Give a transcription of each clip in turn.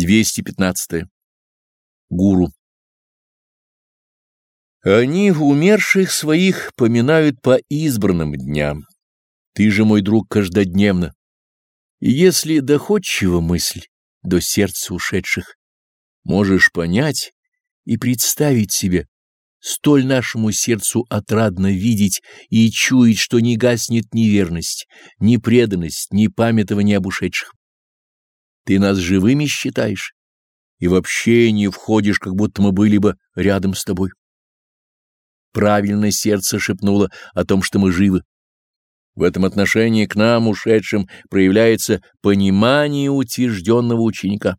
215. Гуру. Они умерших своих поминают по избранным дням. Ты же, мой друг, каждодневно. И если доходчива мысль до сердца ушедших, можешь понять и представить себе, столь нашему сердцу отрадно видеть и чуять, что не гаснет ни верность, ни преданность, ни памятование об ушедших. Ты нас живыми считаешь и вообще не входишь, как будто мы были бы рядом с тобой. Правильно сердце шепнуло о том, что мы живы. В этом отношении к нам, ушедшим, проявляется понимание утвержденного ученика.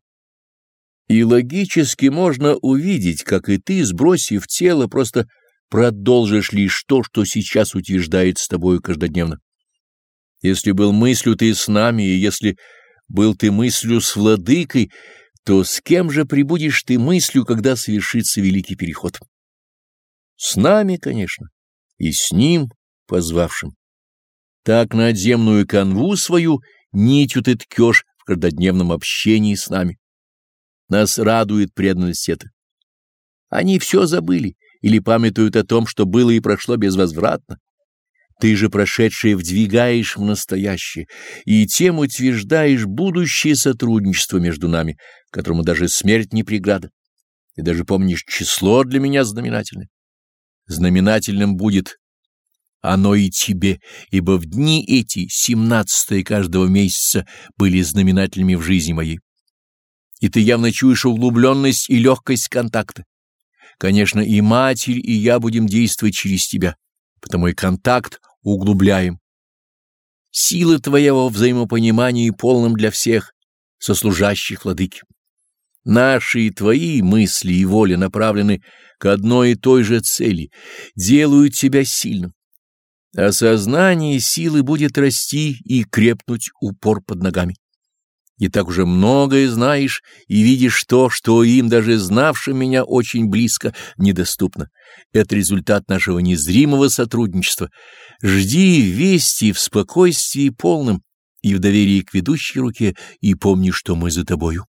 И логически можно увидеть, как и ты, сбросив тело, просто продолжишь лишь то, что сейчас утверждает с тобою каждодневно. Если был мыслью ты с нами, и если был ты мыслью с владыкой, то с кем же прибудешь ты мыслью, когда совершится великий переход? С нами, конечно, и с ним, позвавшим. Так надземную канву свою нитью ты ткешь в каждодневном общении с нами. Нас радует преданность эта. Они все забыли или памятуют о том, что было и прошло безвозвратно. Ты же прошедшее вдвигаешь в настоящее, и тем утверждаешь будущее сотрудничество между нами, которому даже смерть не преграда. Ты даже помнишь число для меня знаменательное. Знаменательным будет оно и тебе, ибо в дни эти, семнадцатые каждого месяца, были знаменательными в жизни моей. И ты явно чуешь углубленность и легкость контакта. Конечно, и Матерь, и я будем действовать через тебя, потому и контакт углубляем. Силы твоего взаимопонимания полным для всех, сослужащих владыки. Наши и твои мысли и воля направлены к одной и той же цели, делают тебя сильным. Осознание силы будет расти и крепнуть упор под ногами. И так уже многое знаешь и видишь то, что им, даже знавшим меня очень близко, недоступно. Это результат нашего незримого сотрудничества. Жди вести в спокойствии полном и в доверии к ведущей руке, и помни, что мы за тобою.